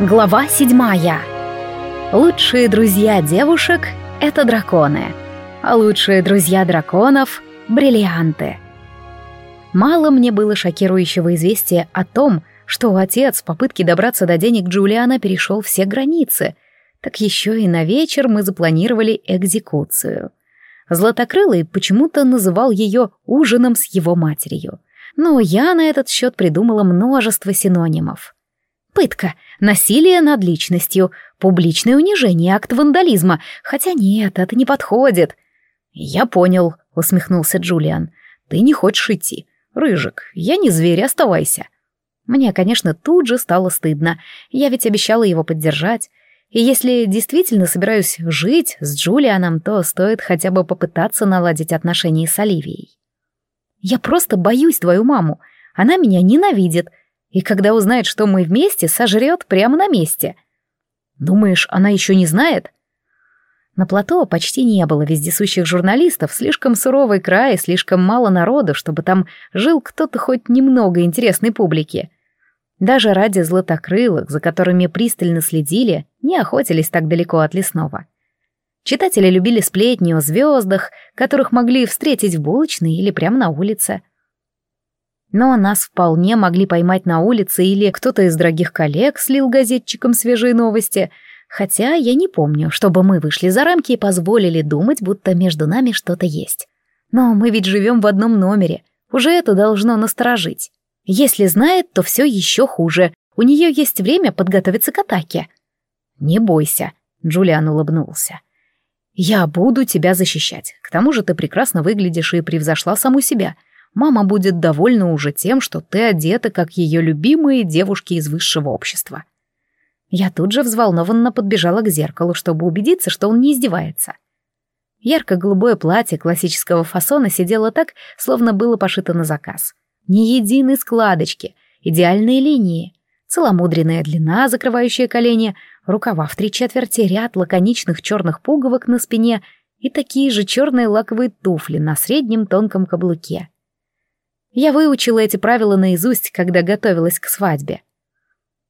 Глава седьмая. Лучшие друзья девушек — это драконы, а лучшие друзья драконов — бриллианты. Мало мне было шокирующего известия о том, что отец в попытке добраться до денег Джулиана перешел все границы, так еще и на вечер мы запланировали экзекуцию. Златокрылый почему-то называл ее ужином с его матерью, но я на этот счет придумала множество синонимов — Пытка, насилие над личностью, публичное унижение, акт вандализма. Хотя нет, это не подходит. Я понял, усмехнулся Джулиан. Ты не хочешь идти. Рыжик, я не зверь, оставайся. Мне, конечно, тут же стало стыдно. Я ведь обещала его поддержать. И если действительно собираюсь жить с Джулианом, то стоит хотя бы попытаться наладить отношения с Оливией. Я просто боюсь твою маму. Она меня ненавидит, и когда узнает, что мы вместе, сожрет прямо на месте. Думаешь, она еще не знает? На плато почти не было вездесущих журналистов, слишком суровый край, слишком мало народу, чтобы там жил кто-то хоть немного интересной публики. Даже ради златокрылых, за которыми пристально следили, не охотились так далеко от лесного. Читатели любили сплетни о звездах, которых могли встретить в булочной или прямо на улице. Но нас вполне могли поймать на улице или кто-то из дорогих коллег слил газетчикам свежие новости, хотя я не помню, чтобы мы вышли за рамки и позволили думать, будто между нами что-то есть. Но мы ведь живем в одном номере, уже это должно насторожить. Если знает, то все еще хуже, у нее есть время подготовиться к атаке. «Не бойся», — Джулиан улыбнулся. «Я буду тебя защищать. К тому же ты прекрасно выглядишь и превзошла саму себя» мама будет довольна уже тем, что ты одета, как ее любимые девушки из высшего общества. Я тут же взволнованно подбежала к зеркалу, чтобы убедиться, что он не издевается. Ярко-голубое платье классического фасона сидело так, словно было пошито на заказ. Ни единой складочки, идеальные линии, целомудренная длина, закрывающая колени, рукава в три четверти, ряд лаконичных черных пуговок на спине и такие же черные лаковые туфли на среднем тонком каблуке. Я выучила эти правила наизусть, когда готовилась к свадьбе.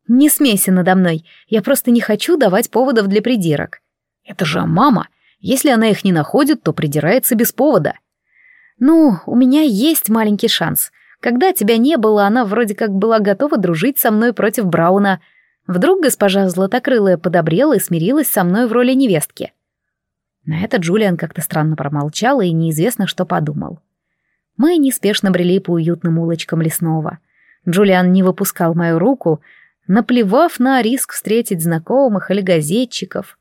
Не смейся надо мной, я просто не хочу давать поводов для придирок. Это же мама. Если она их не находит, то придирается без повода. Ну, у меня есть маленький шанс. Когда тебя не было, она вроде как была готова дружить со мной против Брауна. Вдруг госпожа Златокрылая подобрела и смирилась со мной в роли невестки. На это Джулиан как-то странно промолчал и неизвестно, что подумал. Мы неспешно брели по уютным улочкам лесного. Джулиан не выпускал мою руку, наплевав на риск встретить знакомых или газетчиков.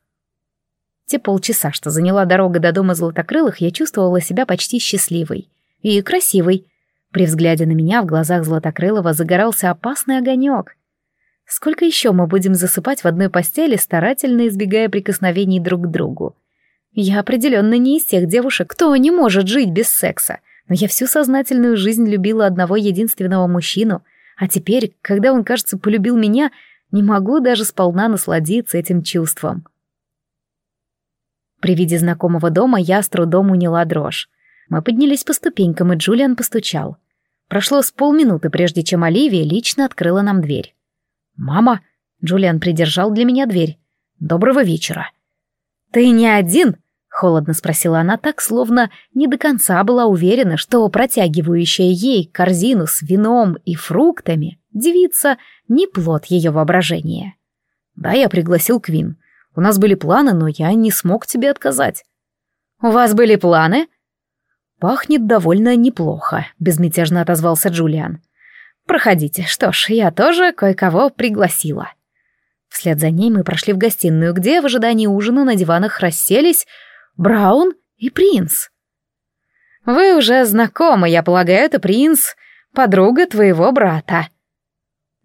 Те полчаса, что заняла дорога до дома Золотокрылых, я чувствовала себя почти счастливой и красивой. При взгляде на меня в глазах Златокрылова загорался опасный огонек. Сколько еще мы будем засыпать в одной постели, старательно избегая прикосновений друг к другу? Я определенно не из тех девушек, кто не может жить без секса — но я всю сознательную жизнь любила одного единственного мужчину, а теперь, когда он, кажется, полюбил меня, не могу даже сполна насладиться этим чувством. При виде знакомого дома я с трудом уняла дрожь. Мы поднялись по ступенькам, и Джулиан постучал. Прошло с полминуты, прежде чем Оливия лично открыла нам дверь. «Мама!» — Джулиан придержал для меня дверь. «Доброго вечера!» «Ты не один?» Холодно спросила она так, словно не до конца была уверена, что протягивающая ей корзину с вином и фруктами девица не плод ее воображения. «Да, я пригласил Квин. У нас были планы, но я не смог тебе отказать». «У вас были планы?» «Пахнет довольно неплохо», — безмятежно отозвался Джулиан. «Проходите. Что ж, я тоже кое-кого пригласила». Вслед за ней мы прошли в гостиную, где в ожидании ужина на диванах расселись Браун и принц. Вы уже знакомы, я полагаю, это принц, подруга твоего брата.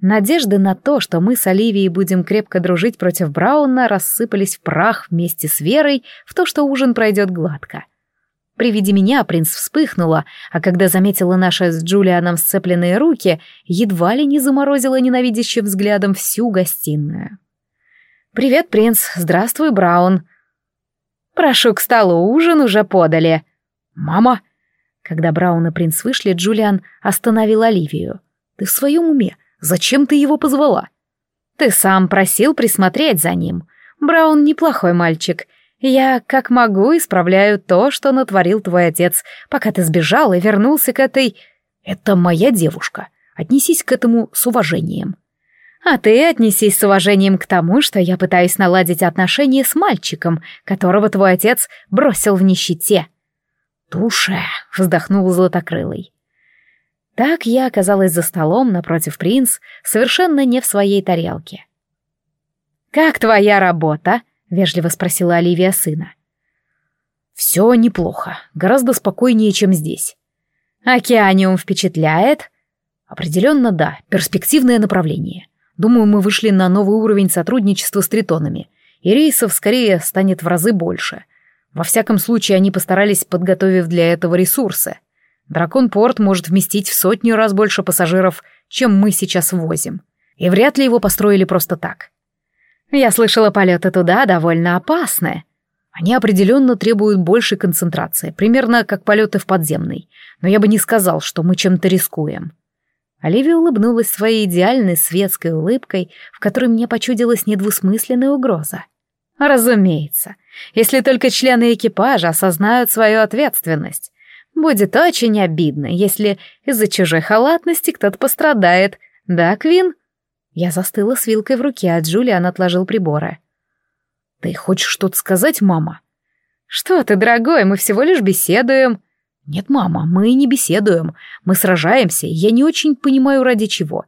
Надежды на то, что мы с Оливией будем крепко дружить против Брауна, рассыпались в прах вместе с верой в то, что ужин пройдет гладко. При виде меня принц вспыхнула, а когда заметила наши с Джулианом сцепленные руки, едва ли не заморозила ненавидящим взглядом всю гостиную. «Привет, принц! Здравствуй, Браун!» «Прошу к столу, ужин уже подали». «Мама!» Когда Браун и принц вышли, Джулиан остановил Оливию. «Ты в своем уме? Зачем ты его позвала?» Ты сам просил присмотреть за ним. Браун неплохой мальчик. Я, как могу, исправляю то, что натворил твой отец, пока ты сбежал и вернулся к этой... Это моя девушка. Отнесись к этому с уважением. А ты отнесись с уважением к тому, что я пытаюсь наладить отношения с мальчиком, которого твой отец бросил в нищете. Туше, вздохнул Златокрылый. Так я оказалась за столом напротив принц, совершенно не в своей тарелке. «Как твоя работа?» — вежливо спросила Оливия сына. «Все неплохо, гораздо спокойнее, чем здесь». «Океаниум впечатляет?» «Определенно да, перспективное направление. Думаю, мы вышли на новый уровень сотрудничества с тритонами, и рейсов скорее станет в разы больше. Во всяком случае, они постарались, подготовив для этого ресурсы. Дракон-порт может вместить в сотню раз больше пассажиров, чем мы сейчас возим. И вряд ли его построили просто так. Я слышала, полеты туда довольно опасны. Они определенно требуют большей концентрации, примерно как полеты в подземный. Но я бы не сказал, что мы чем-то рискуем. Оливия улыбнулась своей идеальной светской улыбкой, в которой мне почудилась недвусмысленная угроза. Разумеется, если только члены экипажа осознают свою ответственность. Будет очень обидно, если из-за чужой халатности кто-то пострадает. Да, Квин? Я застыла с вилкой в руке, а Джулиан отложил приборы. «Ты хочешь что-то сказать, мама?» «Что ты, дорогой, мы всего лишь беседуем». «Нет, мама, мы не беседуем. Мы сражаемся, и я не очень понимаю, ради чего.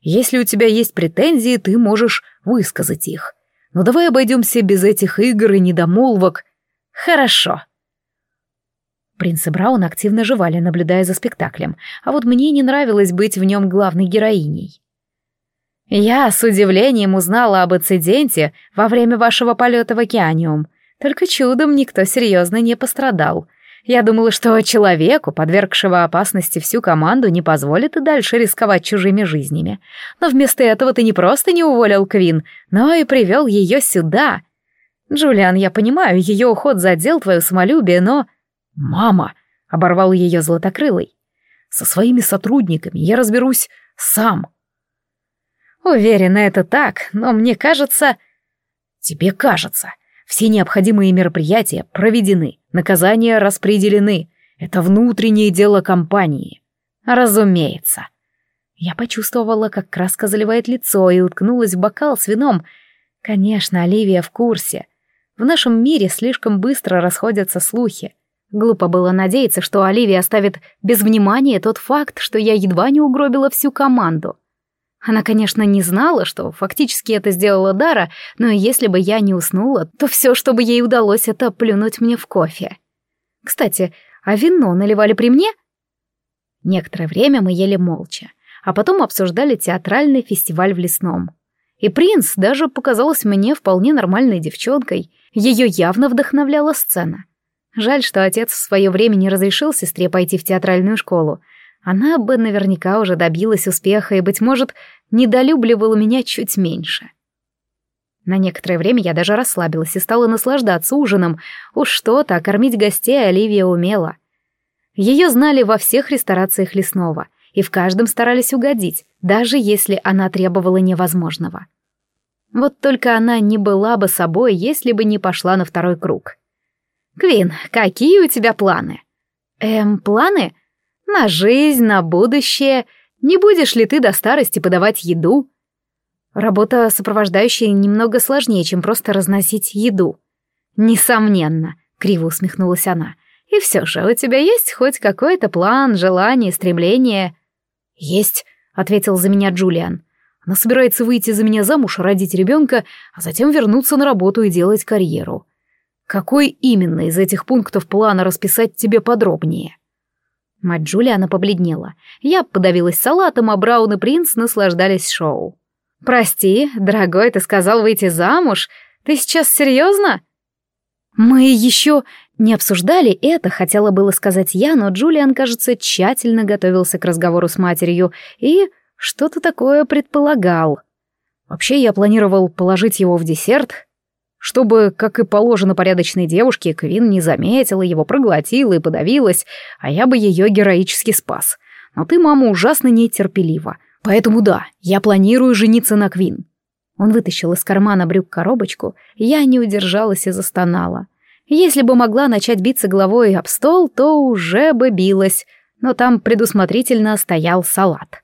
Если у тебя есть претензии, ты можешь высказать их. Но давай обойдемся без этих игр и недомолвок». «Хорошо», Принц и Браун активно жевали, наблюдая за спектаклем, а вот мне не нравилось быть в нем главной героиней. «Я с удивлением узнала об инциденте во время вашего полета в океаниум. Только чудом никто серьезно не пострадал. Я думала, что человеку, подвергшего опасности всю команду, не позволит и дальше рисковать чужими жизнями. Но вместо этого ты не просто не уволил Квин, но и привел ее сюда. Джулиан, я понимаю, ее уход задел твое самолюбие, но...» «Мама!» — оборвал ее златокрылый. «Со своими сотрудниками я разберусь сам». «Уверена, это так, но мне кажется...» «Тебе кажется. Все необходимые мероприятия проведены, наказания распределены. Это внутреннее дело компании». «Разумеется». Я почувствовала, как краска заливает лицо и уткнулась в бокал с вином. Конечно, Оливия в курсе. В нашем мире слишком быстро расходятся слухи. Глупо было надеяться, что Оливия оставит без внимания тот факт, что я едва не угробила всю команду. Она, конечно, не знала, что фактически это сделала Дара, но если бы я не уснула, то все, что бы ей удалось, это плюнуть мне в кофе. Кстати, а вино наливали при мне? Некоторое время мы ели молча, а потом обсуждали театральный фестиваль в лесном. И принц даже показалась мне вполне нормальной девчонкой, ее явно вдохновляла сцена — Жаль, что отец в свое время не разрешил сестре пойти в театральную школу. Она бы наверняка уже добилась успеха и, быть может, недолюбливала меня чуть меньше. На некоторое время я даже расслабилась и стала наслаждаться ужином. Уж что-то, а кормить гостей Оливия умела. Ее знали во всех ресторациях лесного, и в каждом старались угодить, даже если она требовала невозможного. Вот только она не была бы собой, если бы не пошла на второй круг. «Квин, какие у тебя планы?» «Эм, планы? На жизнь, на будущее. Не будешь ли ты до старости подавать еду?» Работа сопровождающая немного сложнее, чем просто разносить еду. «Несомненно», — криво усмехнулась она. «И все же, у тебя есть хоть какой-то план, желание, стремление?» «Есть», — ответил за меня Джулиан. «Она собирается выйти за меня замуж, родить ребенка, а затем вернуться на работу и делать карьеру. Какой именно из этих пунктов плана расписать тебе подробнее? Мать Джулиана побледнела. Я подавилась салатом, а Браун и принц наслаждались шоу. «Прости, дорогой, ты сказал выйти замуж? Ты сейчас серьезно?» «Мы еще не обсуждали это», — хотела было сказать я, но Джулиан, кажется, тщательно готовился к разговору с матерью и что-то такое предполагал. Вообще, я планировал положить его в десерт, чтобы, как и положено порядочной девушке, Квин не заметила его, проглотила и подавилась, а я бы ее героически спас. Но ты, мама, ужасно нетерпелива. Поэтому да, я планирую жениться на Квин. Он вытащил из кармана брюк коробочку, я не удержалась и застонала. Если бы могла начать биться головой об стол, то уже бы билась, но там предусмотрительно стоял салат.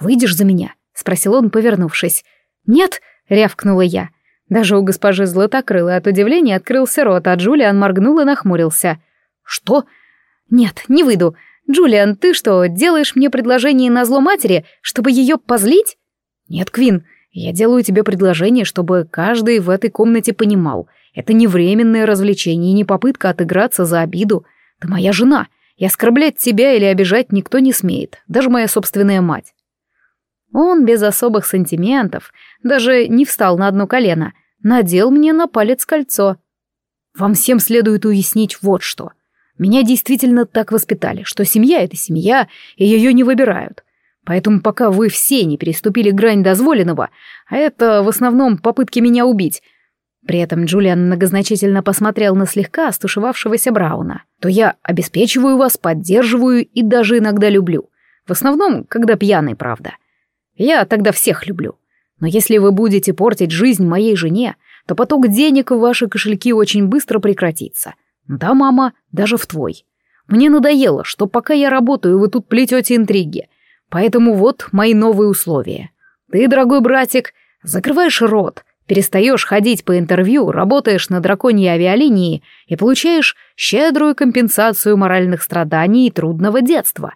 «Выйдешь за меня?» — спросил он, повернувшись. «Нет!» — рявкнула я. Даже у госпожи Златокрылой от удивления открылся рот, а Джулиан моргнул и нахмурился. «Что?» «Нет, не выйду. Джулиан, ты что, делаешь мне предложение на зло матери, чтобы ее позлить?» «Нет, Квин, я делаю тебе предложение, чтобы каждый в этой комнате понимал. Это не временное развлечение и не попытка отыграться за обиду. Ты моя жена, и оскорблять тебя или обижать никто не смеет, даже моя собственная мать». Он без особых сантиментов даже не встал на одно колено, надел мне на палец кольцо. «Вам всем следует уяснить вот что. Меня действительно так воспитали, что семья — это семья, и ее не выбирают. Поэтому пока вы все не переступили грань дозволенного, а это в основном попытки меня убить, при этом Джулиан многозначительно посмотрел на слегка остушевавшегося Брауна, то я обеспечиваю вас, поддерживаю и даже иногда люблю. В основном, когда пьяный, правда. Я тогда всех люблю. Но если вы будете портить жизнь моей жене, то поток денег в ваши кошельки очень быстро прекратится. Да, мама, даже в твой. Мне надоело, что пока я работаю, вы тут плетете интриги. Поэтому вот мои новые условия. Ты, дорогой братик, закрываешь рот, перестаешь ходить по интервью, работаешь на драконьей авиалинии и получаешь щедрую компенсацию моральных страданий и трудного детства.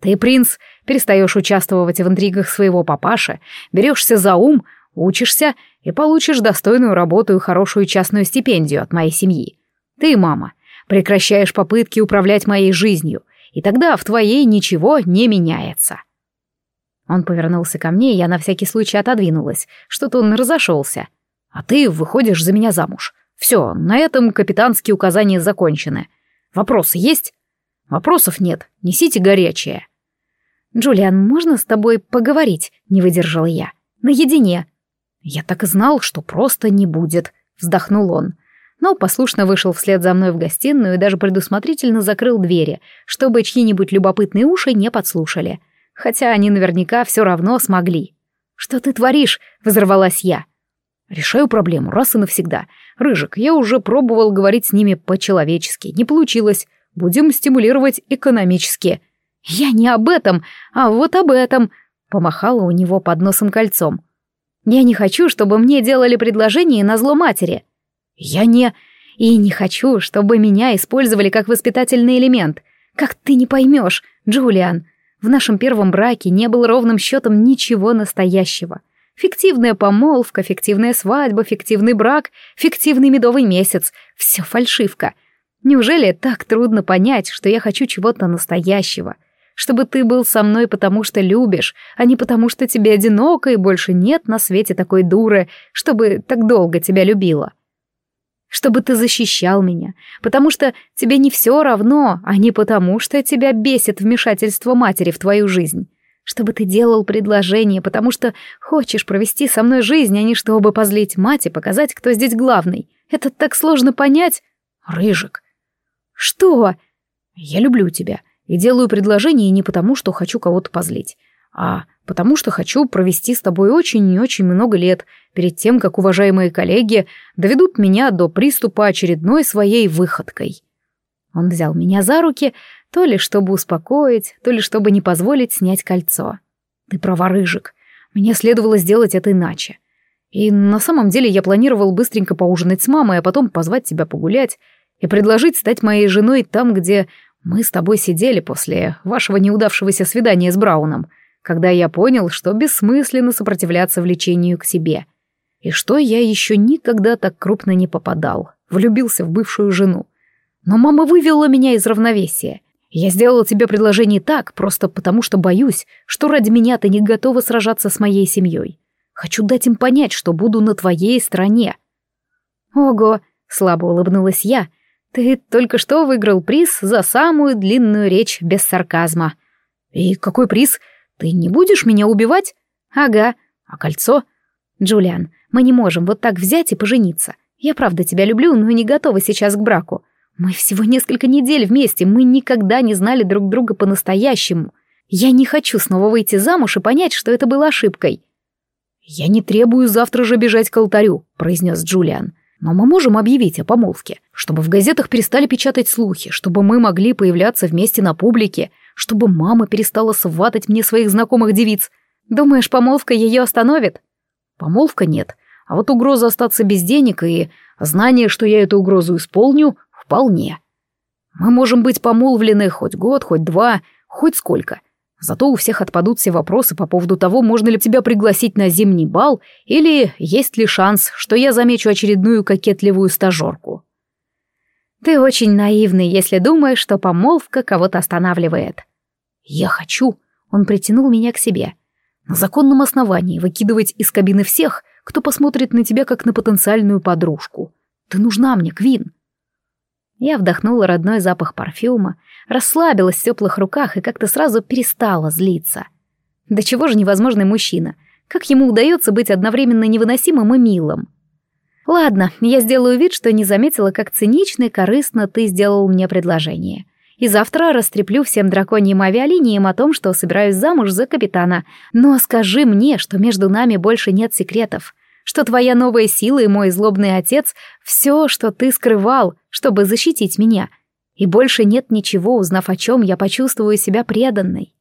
Ты, принц, перестаешь участвовать в интригах своего папаши, берешься за ум, учишься и получишь достойную работу и хорошую частную стипендию от моей семьи. Ты, мама, прекращаешь попытки управлять моей жизнью, и тогда в твоей ничего не меняется. Он повернулся ко мне, и я на всякий случай отодвинулась. Что-то он разошелся. А ты выходишь за меня замуж. Все, на этом капитанские указания закончены. Вопросы есть? Вопросов нет. Несите горячее. Джулиан, можно с тобой поговорить? Не выдержала я. Наедине. Я так и знал, что просто не будет, вздохнул он но послушно вышел вслед за мной в гостиную и даже предусмотрительно закрыл двери, чтобы чьи-нибудь любопытные уши не подслушали. Хотя они наверняка все равно смогли. «Что ты творишь?» — взорвалась я. «Решаю проблему раз и навсегда. Рыжик, я уже пробовал говорить с ними по-человечески. Не получилось. Будем стимулировать экономически». «Я не об этом, а вот об этом», — помахала у него под носом кольцом. «Я не хочу, чтобы мне делали предложение на зло матери». Я не... И не хочу, чтобы меня использовали как воспитательный элемент. Как ты не поймешь, Джулиан, в нашем первом браке не было ровным счетом ничего настоящего. Фиктивная помолвка, фиктивная свадьба, фиктивный брак, фиктивный медовый месяц. Все фальшивка. Неужели так трудно понять, что я хочу чего-то настоящего? Чтобы ты был со мной потому, что любишь, а не потому, что тебе одиноко и больше нет на свете такой дуры, чтобы так долго тебя любила чтобы ты защищал меня, потому что тебе не все равно, а не потому, что тебя бесит вмешательство матери в твою жизнь. Чтобы ты делал предложение, потому что хочешь провести со мной жизнь, а не чтобы позлить мать и показать, кто здесь главный. Это так сложно понять. Рыжик. Что? Я люблю тебя и делаю предложение не потому, что хочу кого-то позлить, а потому что хочу провести с тобой очень и очень много лет, перед тем, как уважаемые коллеги доведут меня до приступа очередной своей выходкой. Он взял меня за руки, то ли чтобы успокоить, то ли чтобы не позволить снять кольцо. Ты права, Рыжик, мне следовало сделать это иначе. И на самом деле я планировал быстренько поужинать с мамой, а потом позвать тебя погулять и предложить стать моей женой там, где мы с тобой сидели после вашего неудавшегося свидания с Брауном, когда я понял, что бессмысленно сопротивляться влечению к себе — и что я еще никогда так крупно не попадал. Влюбился в бывшую жену. Но мама вывела меня из равновесия. Я сделала тебе предложение так, просто потому что боюсь, что ради меня ты не готова сражаться с моей семьей. Хочу дать им понять, что буду на твоей стороне. Ого, слабо улыбнулась я. Ты только что выиграл приз за самую длинную речь без сарказма. И какой приз? Ты не будешь меня убивать? Ага. А кольцо? Джулиан, мы не можем вот так взять и пожениться. Я правда тебя люблю, но не готова сейчас к браку. Мы всего несколько недель вместе, мы никогда не знали друг друга по-настоящему. Я не хочу снова выйти замуж и понять, что это было ошибкой. «Я не требую завтра же бежать к алтарю», — произнес Джулиан. «Но мы можем объявить о помолвке, чтобы в газетах перестали печатать слухи, чтобы мы могли появляться вместе на публике, чтобы мама перестала сватать мне своих знакомых девиц. Думаешь, помолвка ее остановит?» «Помолвка нет, а вот угроза остаться без денег и знание, что я эту угрозу исполню, вполне. Мы можем быть помолвлены хоть год, хоть два, хоть сколько. Зато у всех отпадут все вопросы по поводу того, можно ли тебя пригласить на зимний бал, или есть ли шанс, что я замечу очередную кокетливую стажерку. Ты очень наивный, если думаешь, что помолвка кого-то останавливает. Я хочу, он притянул меня к себе, на законном основании выкидывать из кабины всех, кто посмотрит на тебя как на потенциальную подружку. Ты нужна мне, Квин. Я вдохнула родной запах парфюма, расслабилась в теплых руках и как-то сразу перестала злиться. Да чего же невозможный мужчина? Как ему удается быть одновременно невыносимым и милым? Ладно, я сделаю вид, что не заметила, как цинично и корыстно ты сделал мне предложение. И завтра растреплю всем драконьим авиалиниям о том, что собираюсь замуж за капитана. Но скажи мне, что между нами больше нет секретов что твоя новая сила и мой злобный отец — все, что ты скрывал, чтобы защитить меня. И больше нет ничего, узнав о чем я почувствую себя преданной.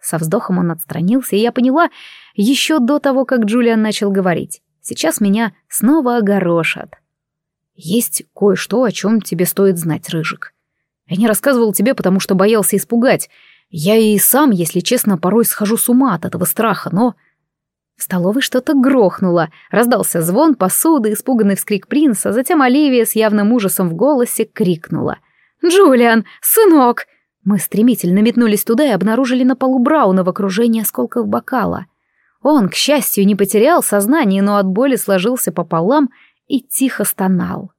Со вздохом он отстранился, и я поняла, еще до того, как Джулиан начал говорить. Сейчас меня снова огорошат. Есть кое-что, о чем тебе стоит знать, Рыжик. Я не рассказывал тебе, потому что боялся испугать. Я и сам, если честно, порой схожу с ума от этого страха, но в столовой что-то грохнуло, раздался звон посуды, испуганный вскрик принца, затем Оливия с явным ужасом в голосе крикнула. «Джулиан, сынок!» Мы стремительно метнулись туда и обнаружили на полу Брауна в окружении осколков бокала. Он, к счастью, не потерял сознание, но от боли сложился пополам и тихо стонал.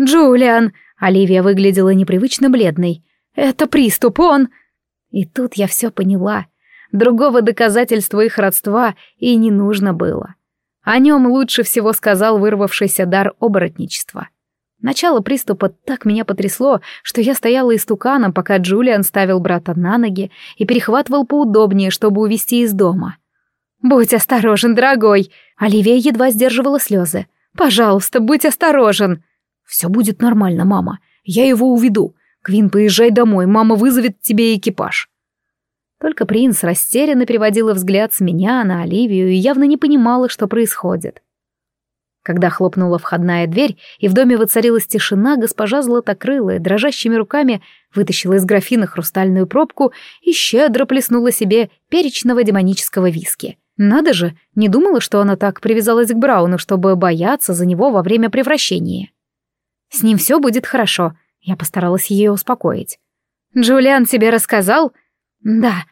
«Джулиан!» — Оливия выглядела непривычно бледной. «Это приступ, он...» И тут я все поняла — Другого доказательства их родства и не нужно было. О нем лучше всего сказал вырвавшийся дар оборотничества. Начало приступа так меня потрясло, что я стояла истуканом, пока Джулиан ставил брата на ноги и перехватывал поудобнее, чтобы увести из дома. «Будь осторожен, дорогой!» Оливия едва сдерживала слезы. «Пожалуйста, будь осторожен!» «Все будет нормально, мама. Я его уведу. Квин, поезжай домой, мама вызовет тебе экипаж». Только принц растерянно переводила взгляд с меня на Оливию и явно не понимала, что происходит. Когда хлопнула входная дверь, и в доме воцарилась тишина, госпожа Златокрылая дрожащими руками вытащила из графина хрустальную пробку и щедро плеснула себе перечного демонического виски. Надо же, не думала, что она так привязалась к Брауну, чтобы бояться за него во время превращения. «С ним все будет хорошо», — я постаралась ее успокоить. «Джулиан тебе рассказал?» «Да.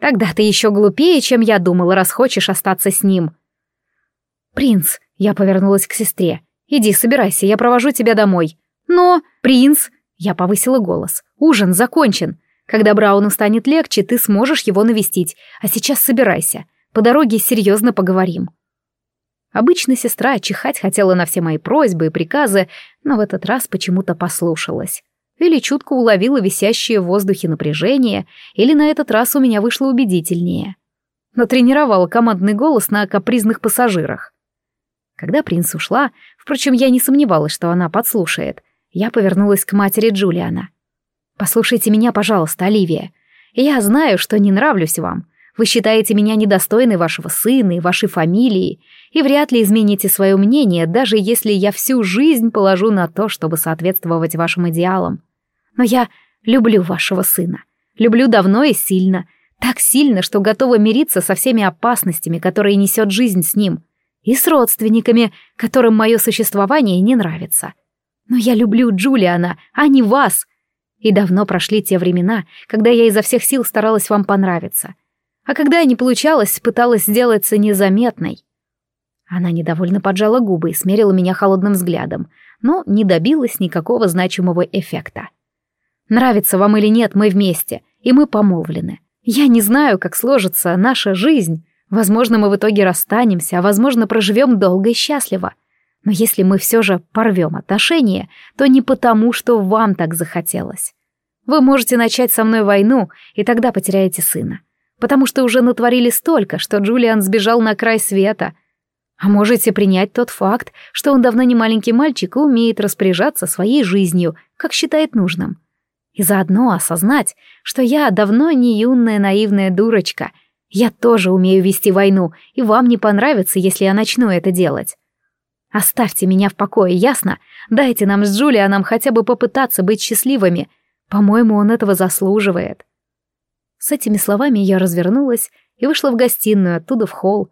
Тогда ты еще глупее, чем я думала, раз хочешь остаться с ним». «Принц», — я повернулась к сестре, — «иди, собирайся, я провожу тебя домой». «Но, принц», — я повысила голос, — «ужин закончен. Когда Брауну станет легче, ты сможешь его навестить, а сейчас собирайся. По дороге серьезно поговорим». Обычно сестра чихать хотела на все мои просьбы и приказы, но в этот раз почему-то послушалась. Или чутко уловила висящее в воздухе напряжение, или на этот раз у меня вышло убедительнее. Натренировала командный голос на капризных пассажирах. Когда принц ушла, впрочем, я не сомневалась, что она подслушает, я повернулась к матери Джулиана. «Послушайте меня, пожалуйста, Оливия. Я знаю, что не нравлюсь вам. Вы считаете меня недостойной вашего сына и вашей фамилии, и вряд ли измените свое мнение, даже если я всю жизнь положу на то, чтобы соответствовать вашим идеалам. Но я люблю вашего сына. Люблю давно и сильно. Так сильно, что готова мириться со всеми опасностями, которые несет жизнь с ним. И с родственниками, которым мое существование не нравится. Но я люблю Джулиана, а не вас. И давно прошли те времена, когда я изо всех сил старалась вам понравиться. А когда не получалось, пыталась сделаться незаметной. Она недовольно поджала губы и смерила меня холодным взглядом, но не добилась никакого значимого эффекта. Нравится вам или нет, мы вместе, и мы помолвлены. Я не знаю, как сложится наша жизнь. Возможно, мы в итоге расстанемся, а возможно, проживем долго и счастливо. Но если мы все же порвем отношения, то не потому, что вам так захотелось. Вы можете начать со мной войну, и тогда потеряете сына. потому что уже натворили столько, что Джулиан сбежал на край света. А можете принять тот факт, что он давно не маленький мальчик и умеет распоряжаться своей жизнью, как считает нужным. И заодно осознать, что я давно не юная наивная дурочка. Я тоже умею вести войну, и вам не понравится, если я начну это делать. Оставьте меня в покое, ясно? Дайте нам с Джулианом хотя бы попытаться быть счастливыми. По-моему, он этого заслуживает. С этими словами я развернулась и вышла в гостиную, оттуда в холл.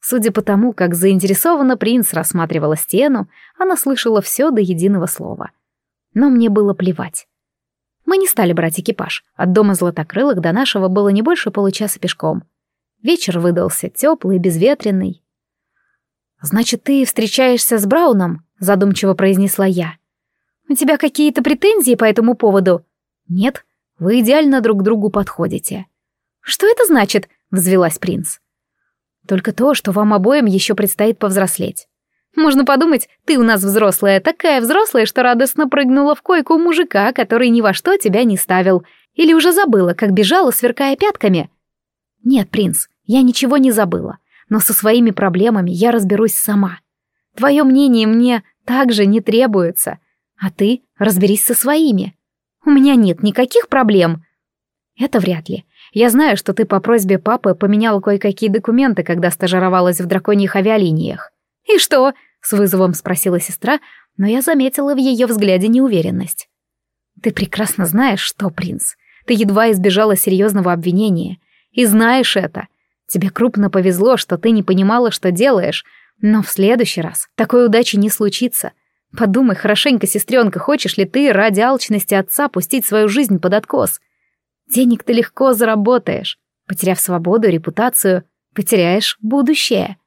Судя по тому, как заинтересованно принц рассматривала стену, она слышала все до единого слова. Но мне было плевать. Мы не стали брать экипаж. От дома Златокрылых до нашего было не больше получаса пешком. Вечер выдался теплый, безветренный. «Значит, ты встречаешься с Брауном?» — задумчиво произнесла я. «У тебя какие-то претензии по этому поводу?» «Нет, вы идеально друг другу подходите». «Что это значит?» — взвелась принц. «Только то, что вам обоим еще предстоит повзрослеть. Можно подумать, ты у нас взрослая, такая взрослая, что радостно прыгнула в койку мужика, который ни во что тебя не ставил. Или уже забыла, как бежала, сверкая пятками?» «Нет, принц, я ничего не забыла, но со своими проблемами я разберусь сама. Твое мнение мне также не требуется, а ты разберись со своими». У меня нет никаких проблем. Это вряд ли. Я знаю, что ты по просьбе папы поменяла кое-какие документы, когда стажировалась в драконьих авиалиниях. И что? С вызовом спросила сестра, но я заметила в ее взгляде неуверенность. Ты прекрасно знаешь, что, принц. Ты едва избежала серьезного обвинения. И знаешь это. Тебе крупно повезло, что ты не понимала, что делаешь, но в следующий раз такой удачи не случится — Подумай хорошенько, сестренка, хочешь ли ты ради алчности отца пустить свою жизнь под откос? Денег ты легко заработаешь. Потеряв свободу, репутацию, потеряешь будущее.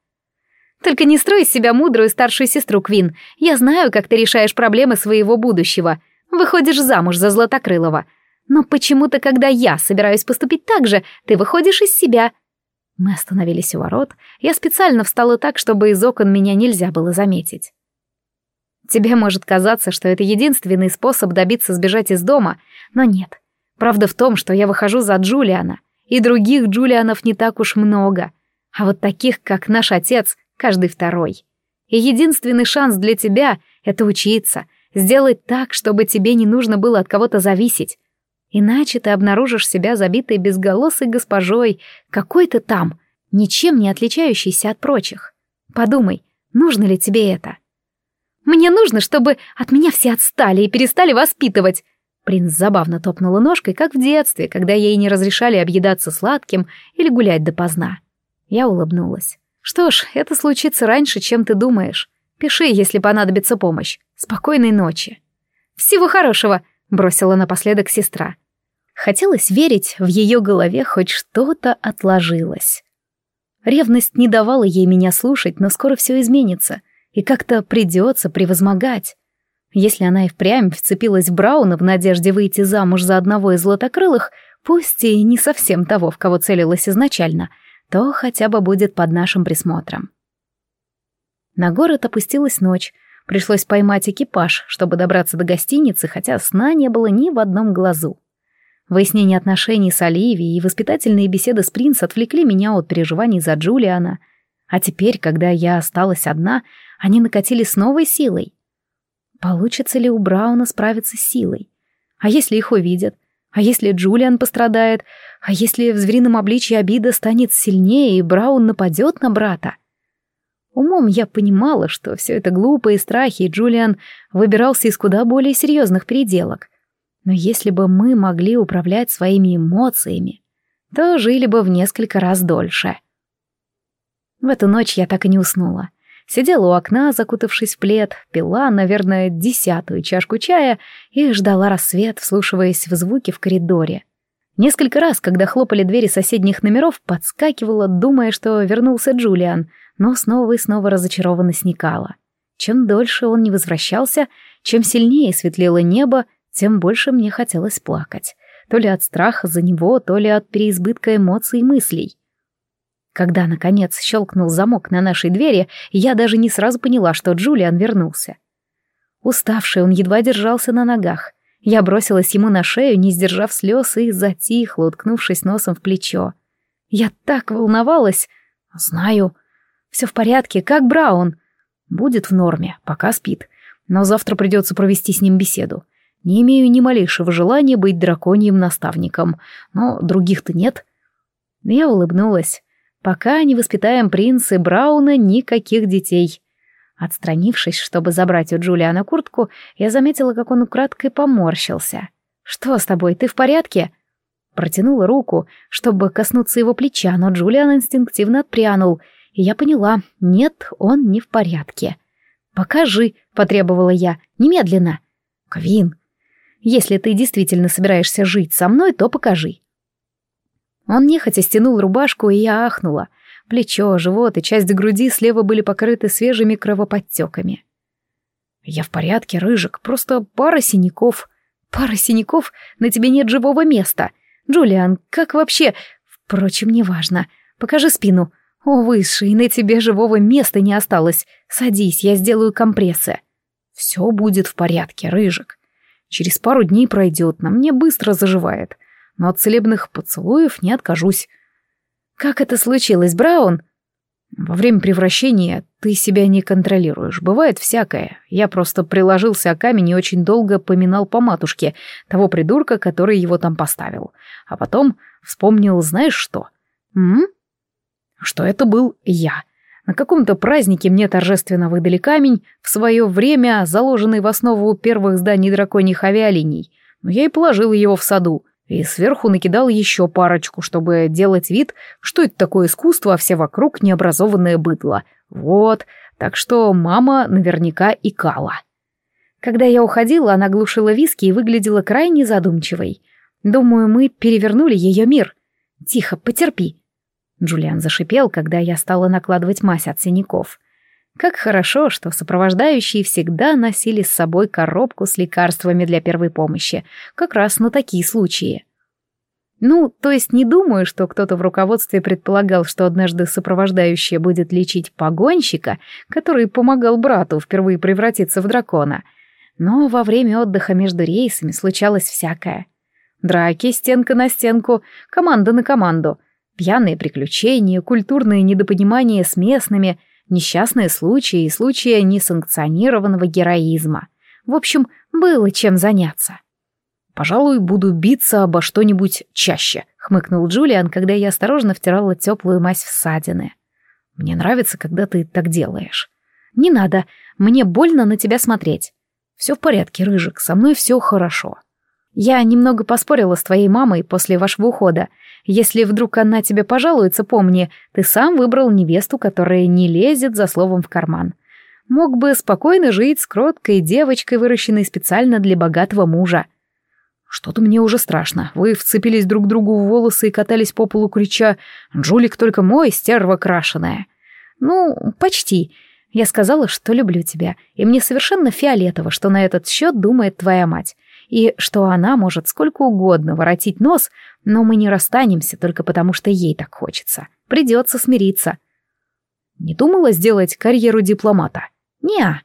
Только не строй из себя мудрую старшую сестру, Квин. Я знаю, как ты решаешь проблемы своего будущего. Выходишь замуж за Златокрылова. Но почему-то, когда я собираюсь поступить так же, ты выходишь из себя. Мы остановились у ворот. Я специально встала так, чтобы из окон меня нельзя было заметить. Тебе может казаться, что это единственный способ добиться сбежать из дома, но нет. Правда в том, что я выхожу за Джулиана, и других Джулианов не так уж много, а вот таких, как наш отец, каждый второй. И единственный шанс для тебя — это учиться, сделать так, чтобы тебе не нужно было от кого-то зависеть. Иначе ты обнаружишь себя забитой безголосой госпожой, какой-то там, ничем не отличающейся от прочих. Подумай, нужно ли тебе это? Мне нужно, чтобы от меня все отстали и перестали воспитывать. Принц забавно топнула ножкой, как в детстве, когда ей не разрешали объедаться сладким или гулять допоздна. Я улыбнулась. Что ж, это случится раньше, чем ты думаешь. Пиши, если понадобится помощь. Спокойной ночи. Всего хорошего, бросила напоследок сестра. Хотелось верить, в ее голове хоть что-то отложилось. Ревность не давала ей меня слушать, но скоро все изменится и как-то придется превозмогать. Если она и впрямь вцепилась в Брауна в надежде выйти замуж за одного из златокрылых, пусть и не совсем того, в кого целилась изначально, то хотя бы будет под нашим присмотром. На город опустилась ночь, пришлось поймать экипаж, чтобы добраться до гостиницы, хотя сна не было ни в одном глазу. Выяснение отношений с Оливией и воспитательные беседы с принц отвлекли меня от переживаний за Джулиана, а теперь, когда я осталась одна, они накатили с новой силой. Получится ли у Брауна справиться с силой? А если их увидят? А если Джулиан пострадает? А если в зверином обличье обида станет сильнее, и Браун нападет на брата? Умом я понимала, что все это глупые страхи, и Джулиан выбирался из куда более серьезных переделок. Но если бы мы могли управлять своими эмоциями, то жили бы в несколько раз дольше. В эту ночь я так и не уснула. Сидела у окна, закутавшись в плед, пила, наверное, десятую чашку чая и ждала рассвет, вслушиваясь в звуки в коридоре. Несколько раз, когда хлопали двери соседних номеров, подскакивала, думая, что вернулся Джулиан, но снова и снова разочарованно сникала. Чем дольше он не возвращался, чем сильнее светлело небо, тем больше мне хотелось плакать. То ли от страха за него, то ли от переизбытка эмоций и мыслей. Когда, наконец, щелкнул замок на нашей двери, я даже не сразу поняла, что Джулиан вернулся. Уставший, он едва держался на ногах. Я бросилась ему на шею, не сдержав слез, и затихла, уткнувшись носом в плечо. Я так волновалась. Знаю. Все в порядке, как Браун. Будет в норме, пока спит. Но завтра придется провести с ним беседу. Не имею ни малейшего желания быть драконьим наставником, но других-то нет. Я улыбнулась. Пока не воспитаем принца Брауна, никаких детей. Отстранившись, чтобы забрать у Джулиана куртку, я заметила, как он украдкой поморщился. «Что с тобой, ты в порядке?» Протянула руку, чтобы коснуться его плеча, но Джулиан инстинктивно отпрянул, и я поняла, нет, он не в порядке. «Покажи», — потребовала я, — «немедленно». «Квин, если ты действительно собираешься жить со мной, то покажи». Он нехотя стянул рубашку, и я ахнула. Плечо, живот и часть груди слева были покрыты свежими кровоподтеками. «Я в порядке, Рыжик, просто пара синяков». «Пара синяков? На тебе нет живого места. Джулиан, как вообще...» «Впрочем, неважно. Покажи спину. О, высший, на тебе живого места не осталось. Садись, я сделаю компрессы». «Все будет в порядке, Рыжик. Через пару дней пройдет, на мне быстро заживает. Но от целебных поцелуев не откажусь. «Как это случилось, Браун?» «Во время превращения ты себя не контролируешь. Бывает всякое. Я просто приложился о камень и очень долго поминал по матушке того придурка, который его там поставил. А потом вспомнил, знаешь что? М? Что это был я. На каком-то празднике мне торжественно выдали камень, в свое время заложенный в основу первых зданий драконьих авиалиний. Но я и положил его в саду и сверху накидал еще парочку, чтобы делать вид, что это такое искусство, а все вокруг необразованное быдло. Вот, так что мама наверняка икала. Когда я уходила, она глушила виски и выглядела крайне задумчивой. Думаю, мы перевернули ее мир. Тихо, потерпи. Джулиан зашипел, когда я стала накладывать мазь от синяков. Как хорошо, что сопровождающие всегда носили с собой коробку с лекарствами для первой помощи, как раз на такие случаи. Ну, то есть не думаю, что кто-то в руководстве предполагал, что однажды сопровождающая будет лечить погонщика, который помогал брату впервые превратиться в дракона. Но во время отдыха между рейсами случалось всякое. Драки стенка на стенку, команда на команду, пьяные приключения, культурные недопонимания с местными — несчастные случаи и случаи несанкционированного героизма. В общем, было чем заняться. «Пожалуй, буду биться обо что-нибудь чаще», — хмыкнул Джулиан, когда я осторожно втирала теплую мазь в ссадины. «Мне нравится, когда ты так делаешь». «Не надо, мне больно на тебя смотреть». «Все в порядке, Рыжик, со мной все хорошо». «Я немного поспорила с твоей мамой после вашего ухода. Если вдруг она тебе пожалуется, помни, ты сам выбрал невесту, которая не лезет за словом в карман. Мог бы спокойно жить с кроткой девочкой, выращенной специально для богатого мужа. Что-то мне уже страшно. Вы вцепились друг другу в волосы и катались по полу, крича «Джулик только мой, стерва крашеная». Ну, почти. Я сказала, что люблю тебя, и мне совершенно фиолетово, что на этот счет думает твоя мать и что она может сколько угодно воротить нос, но мы не расстанемся только потому, что ей так хочется. Придется смириться. Не думала сделать карьеру дипломата? Не,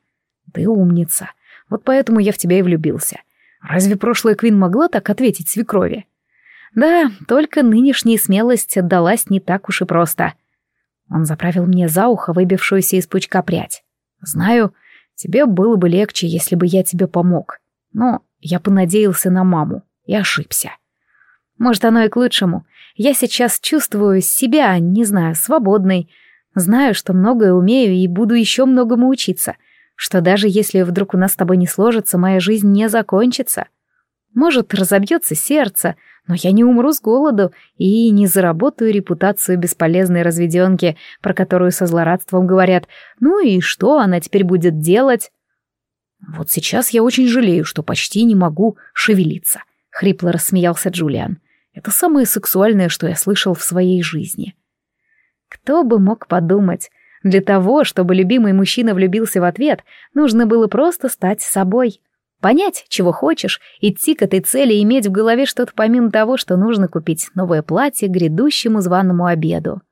ты умница. Вот поэтому я в тебя и влюбился. Разве прошлая Квин могла так ответить свекрови? Да, только нынешняя смелость отдалась не так уж и просто. Он заправил мне за ухо выбившуюся из пучка прядь. Знаю, тебе было бы легче, если бы я тебе помог. Но я понадеялся на маму и ошибся. Может, оно и к лучшему. Я сейчас чувствую себя, не знаю, свободной. Знаю, что многое умею и буду еще многому учиться. Что даже если вдруг у нас с тобой не сложится, моя жизнь не закончится. Может, разобьется сердце, но я не умру с голоду и не заработаю репутацию бесполезной разведенки, про которую со злорадством говорят «ну и что она теперь будет делать?» «Вот сейчас я очень жалею, что почти не могу шевелиться», — хрипло рассмеялся Джулиан. «Это самое сексуальное, что я слышал в своей жизни». Кто бы мог подумать, для того, чтобы любимый мужчина влюбился в ответ, нужно было просто стать собой. Понять, чего хочешь, идти к этой цели и иметь в голове что-то помимо того, что нужно купить новое платье к грядущему званому обеду.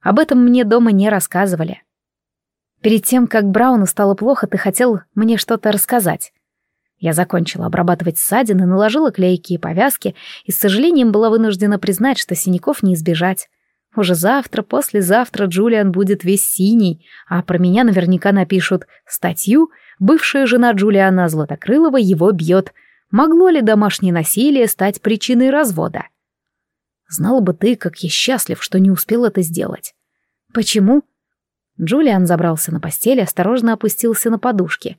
Об этом мне дома не рассказывали. Перед тем, как Брауну стало плохо, ты хотел мне что-то рассказать. Я закончила обрабатывать ссадины, наложила клейкие повязки и с сожалением была вынуждена признать, что синяков не избежать. Уже завтра, послезавтра Джулиан будет весь синий, а про меня наверняка напишут статью «Бывшая жена Джулиана Златокрылова его бьет. Могло ли домашнее насилие стать причиной развода?» Знала бы ты, как я счастлив, что не успел это сделать. Почему? Джулиан забрался на постель и осторожно опустился на подушки.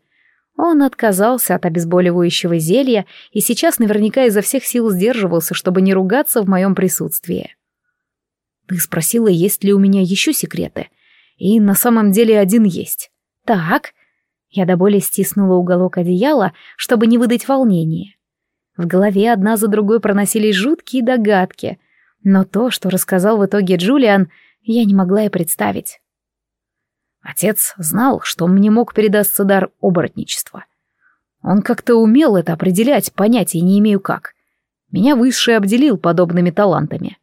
Он отказался от обезболивающего зелья и сейчас наверняка изо всех сил сдерживался, чтобы не ругаться в моем присутствии. Ты спросила, есть ли у меня еще секреты. И на самом деле один есть. Так. Я до боли стиснула уголок одеяла, чтобы не выдать волнения. В голове одна за другой проносились жуткие догадки, но то, что рассказал в итоге Джулиан, я не могла и представить. Отец знал, что мне мог передастся дар оборотничества. Он как-то умел это определять, понятия не имею как. Меня высший обделил подобными талантами.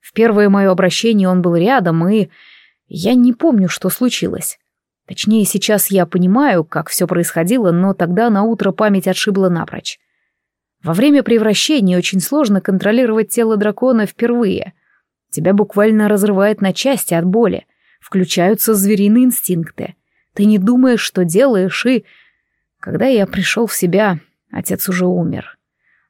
В первое мое обращение он был рядом, и я не помню, что случилось. Точнее, сейчас я понимаю, как все происходило, но тогда на утро память отшибла напрочь. Во время превращения очень сложно контролировать тело дракона впервые. Тебя буквально разрывает на части от боли. Включаются звериные инстинкты. Ты не думаешь, что делаешь, и... Когда я пришел в себя, отец уже умер.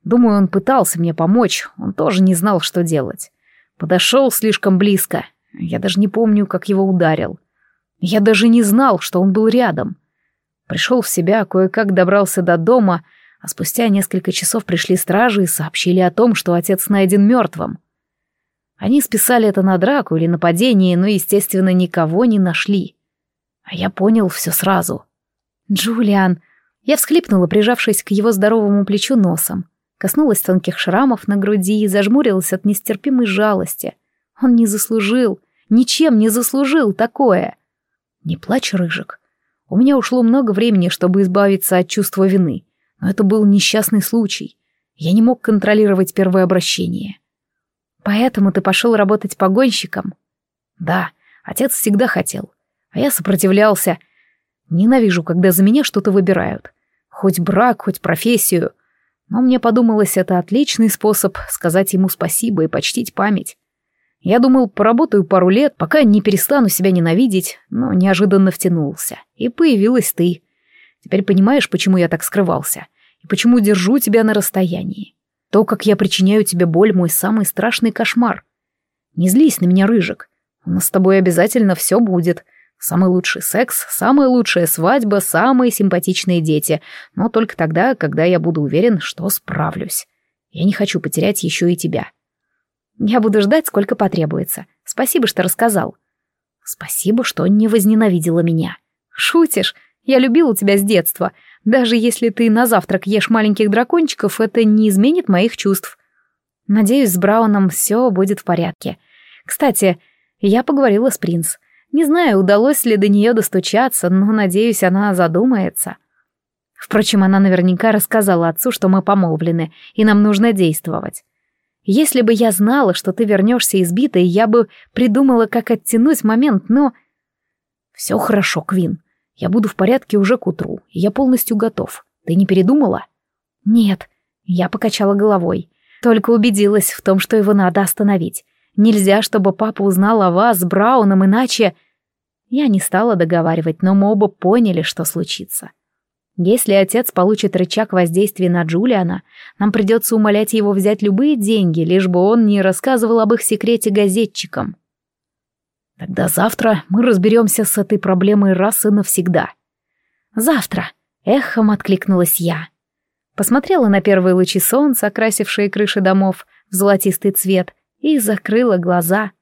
Думаю, он пытался мне помочь, он тоже не знал, что делать. Подошел слишком близко. Я даже не помню, как его ударил. Я даже не знал, что он был рядом. Пришел в себя, кое-как добрался до дома, а спустя несколько часов пришли стражи и сообщили о том, что отец найден мертвым. Они списали это на драку или нападение, но, естественно, никого не нашли. А я понял все сразу. «Джулиан!» Я всхлипнула, прижавшись к его здоровому плечу носом. Коснулась тонких шрамов на груди и зажмурилась от нестерпимой жалости. Он не заслужил, ничем не заслужил такое. Не плачь, Рыжик. У меня ушло много времени, чтобы избавиться от чувства вины. Но это был несчастный случай. Я не мог контролировать первое обращение. Поэтому ты пошел работать погонщиком? Да, отец всегда хотел. А я сопротивлялся. Ненавижу, когда за меня что-то выбирают. Хоть брак, хоть профессию. Но мне подумалось, это отличный способ сказать ему спасибо и почтить память. Я думал, поработаю пару лет, пока не перестану себя ненавидеть, но неожиданно втянулся. И появилась ты. Теперь понимаешь, почему я так скрывался? И почему держу тебя на расстоянии? То, как я причиняю тебе боль, мой самый страшный кошмар. Не злись на меня, Рыжик. У нас с тобой обязательно все будет. Самый лучший секс, самая лучшая свадьба, самые симпатичные дети. Но только тогда, когда я буду уверен, что справлюсь. Я не хочу потерять еще и тебя. Я буду ждать, сколько потребуется. Спасибо, что рассказал. Спасибо, что не возненавидела меня. Шутишь? Я любила тебя с детства. Даже если ты на завтрак ешь маленьких дракончиков, это не изменит моих чувств. Надеюсь, с Брауном все будет в порядке. Кстати, я поговорила с принц. Не знаю, удалось ли до нее достучаться, но, надеюсь, она задумается. Впрочем, она наверняка рассказала отцу, что мы помолвлены, и нам нужно действовать. Если бы я знала, что ты вернешься избитой, я бы придумала, как оттянуть момент, но... Все хорошо, Квин. Я буду в порядке уже к утру, я полностью готов. Ты не передумала? Нет. Я покачала головой. Только убедилась в том, что его надо остановить. Нельзя, чтобы папа узнал о вас с Брауном, иначе... Я не стала договаривать, но мы оба поняли, что случится. Если отец получит рычаг воздействия на Джулиана, нам придется умолять его взять любые деньги, лишь бы он не рассказывал об их секрете газетчикам. Тогда завтра мы разберемся с этой проблемой раз и навсегда. Завтра, эхом откликнулась я. Посмотрела на первые лучи солнца, окрасившие крыши домов в золотистый цвет, и закрыла глаза.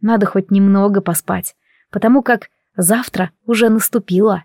Надо хоть немного поспать, потому как завтра уже наступило.